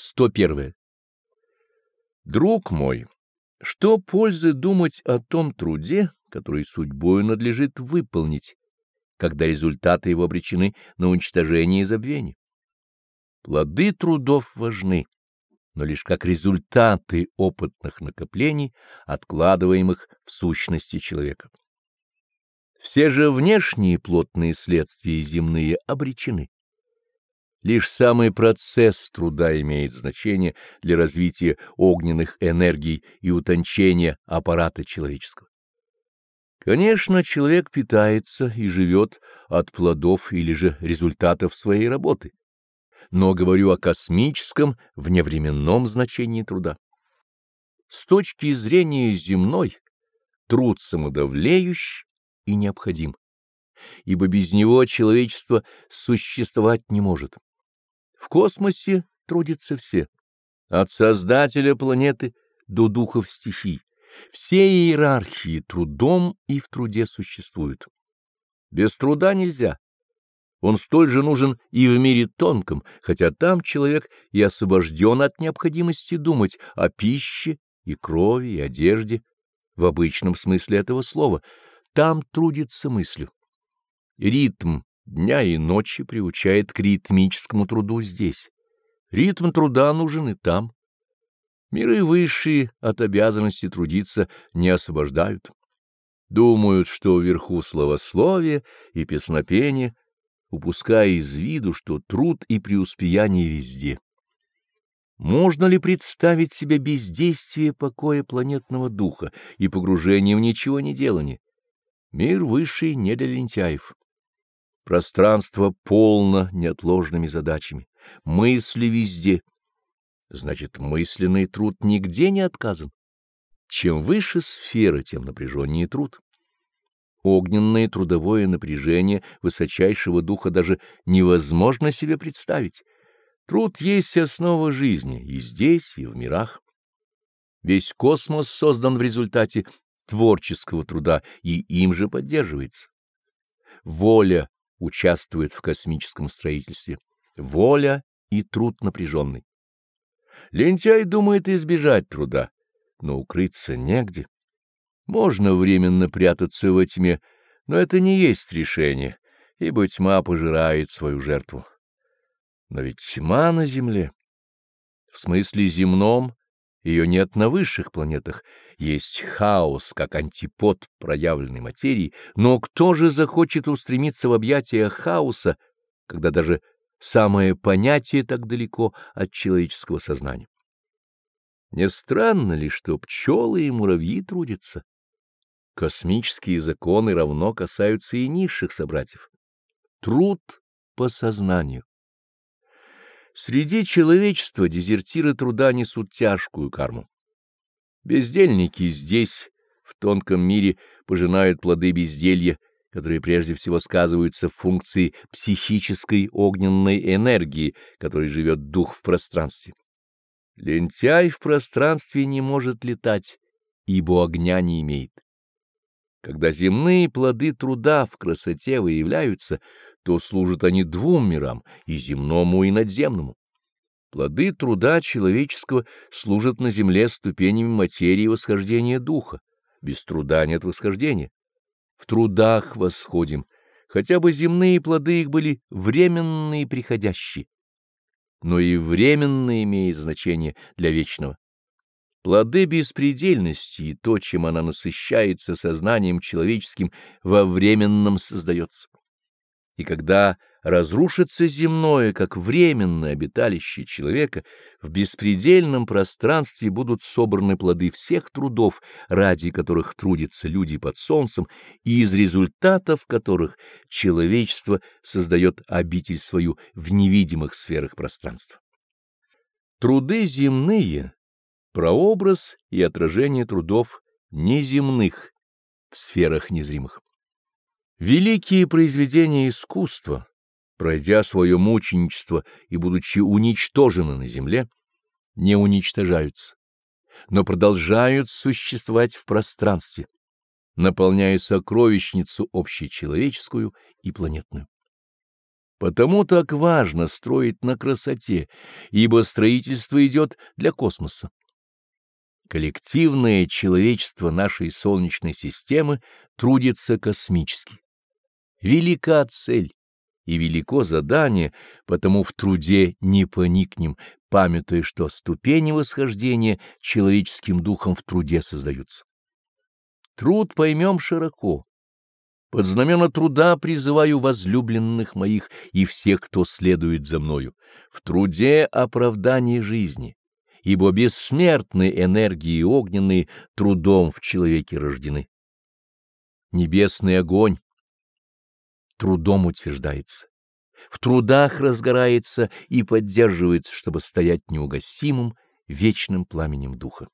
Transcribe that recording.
101. Друг мой, что пользы думать о том труде, который судьбою надлежит выполнить, когда результаты его обречены на уничтожение и забвение? Плоды трудов важны, но лишь как результаты опытных накоплений, откладываемых в сущности человека. Все же внешние плотные следствия земные обречены. Лишь самый процесс труда имеет значение для развития огненных энергий и утончения аппарата человеческого. Конечно, человек питается и живет от плодов или же результатов своей работы, но говорю о космическом вневременном значении труда. С точки зрения земной, труд самодавлеющий и необходим, ибо без него человечество существовать не может. В космосе трудятся все, от создателя планеты до духов стихий. Все иерархии трудом и в труде существуют. Без труда нельзя. Он столь же нужен и в мире тонком, хотя там человек и освобожден от необходимости думать о пище и крови и одежде в обычном смысле этого слова. Там трудится мыслью. Ритм дня и ночи приучает к ритмическому труду здесь. Ритм труда нужен и там. Миры высшие от обязанности трудиться не освобождают. Думают, что вверху словословие и песнопение, упуская из виду, что труд и преуспеяние везде. Можно ли представить себе бездействие покоя планетного духа и погружение в ничего не делание? Мир высший не для лентяев. Пространство полно неотложными задачами, мысли везде. Значит, мысленный труд нигде не отказан. Чем выше сфера, тем напряженнее труд. Огненное трудовое напряжение высочайшего духа даже невозможно себе представить. Труд есть основа жизни и здесь, и в мирах. Весь космос создан в результате творческого труда и им же поддерживается. Воля участвует в космическом строительстве. Воля и труд напряженный. Лентяй думает избежать труда, но укрыться негде. Можно временно прятаться во тьме, но это не есть решение, ибо тьма пожирает свою жертву. Но ведь тьма на земле, в смысле земном, ее нет на высших планетах. Есть хаос, как антипод проявленной материи, но кто же захочет устремиться в объятия хаоса, когда даже самое понятие так далеко от человеческого сознания? Не странно ли, что пчелы и муравьи трудятся? Космические законы равно касаются и низших собратьев. Труд по сознанию. Среди человечества дезертиры труда несут тяжкую карму. Бездельники здесь, в тонком мире, пожинают плоды безделья, которые прежде всего сказываются в функции психической огненной энергии, которой живет дух в пространстве. Лентяй в пространстве не может летать, ибо огня не имеет. Когда земные плоды труда в красоте выявляются, то служат они двум мирам, и земному, и надземному. Плоды труда человеческого служат на земле ступенями материи восхождения духа. Без труда нет восхождения. В трудах восходим, хотя бы земные плоды их были временные и приходящие. Но и временное имеет значение для вечного. Плоды беспредельности и то, чем она насыщается сознанием человеческим, во временном создается. И когда разрушится земное, как временное обиталище человека, в беспредельном пространстве будут собраны плоды всех трудов, ради которых трудятся люди под солнцем, и из результатов которых человечество создает обитель свою в невидимых сферах пространства. Труды земные — прообраз и отражение трудов неземных в сферах незримых. Великие произведения искусства, пройдя свое мученичество и будучи уничтожены на земле, не уничтожаются, но продолжают существовать в пространстве, наполняя сокровищницу общечеловеческую и планетную. Потому так важно строить на красоте, ибо строительство идет для космоса. Коллективное человечество нашей Солнечной системы трудится космически. Велика цель и велико задание, потому в труде не поникнем, памятуя, что ступени восхождения человеческим духом в труде создаются. Труд поймем широко. Под знамена труда призываю возлюбленных моих и всех, кто следует за мною. В труде оправдание жизни ибо бессмертные энергии огненные трудом в человеке рождены. Небесный огонь трудом утверждается, в трудах разгорается и поддерживается, чтобы стоять неугасимым вечным пламенем духа.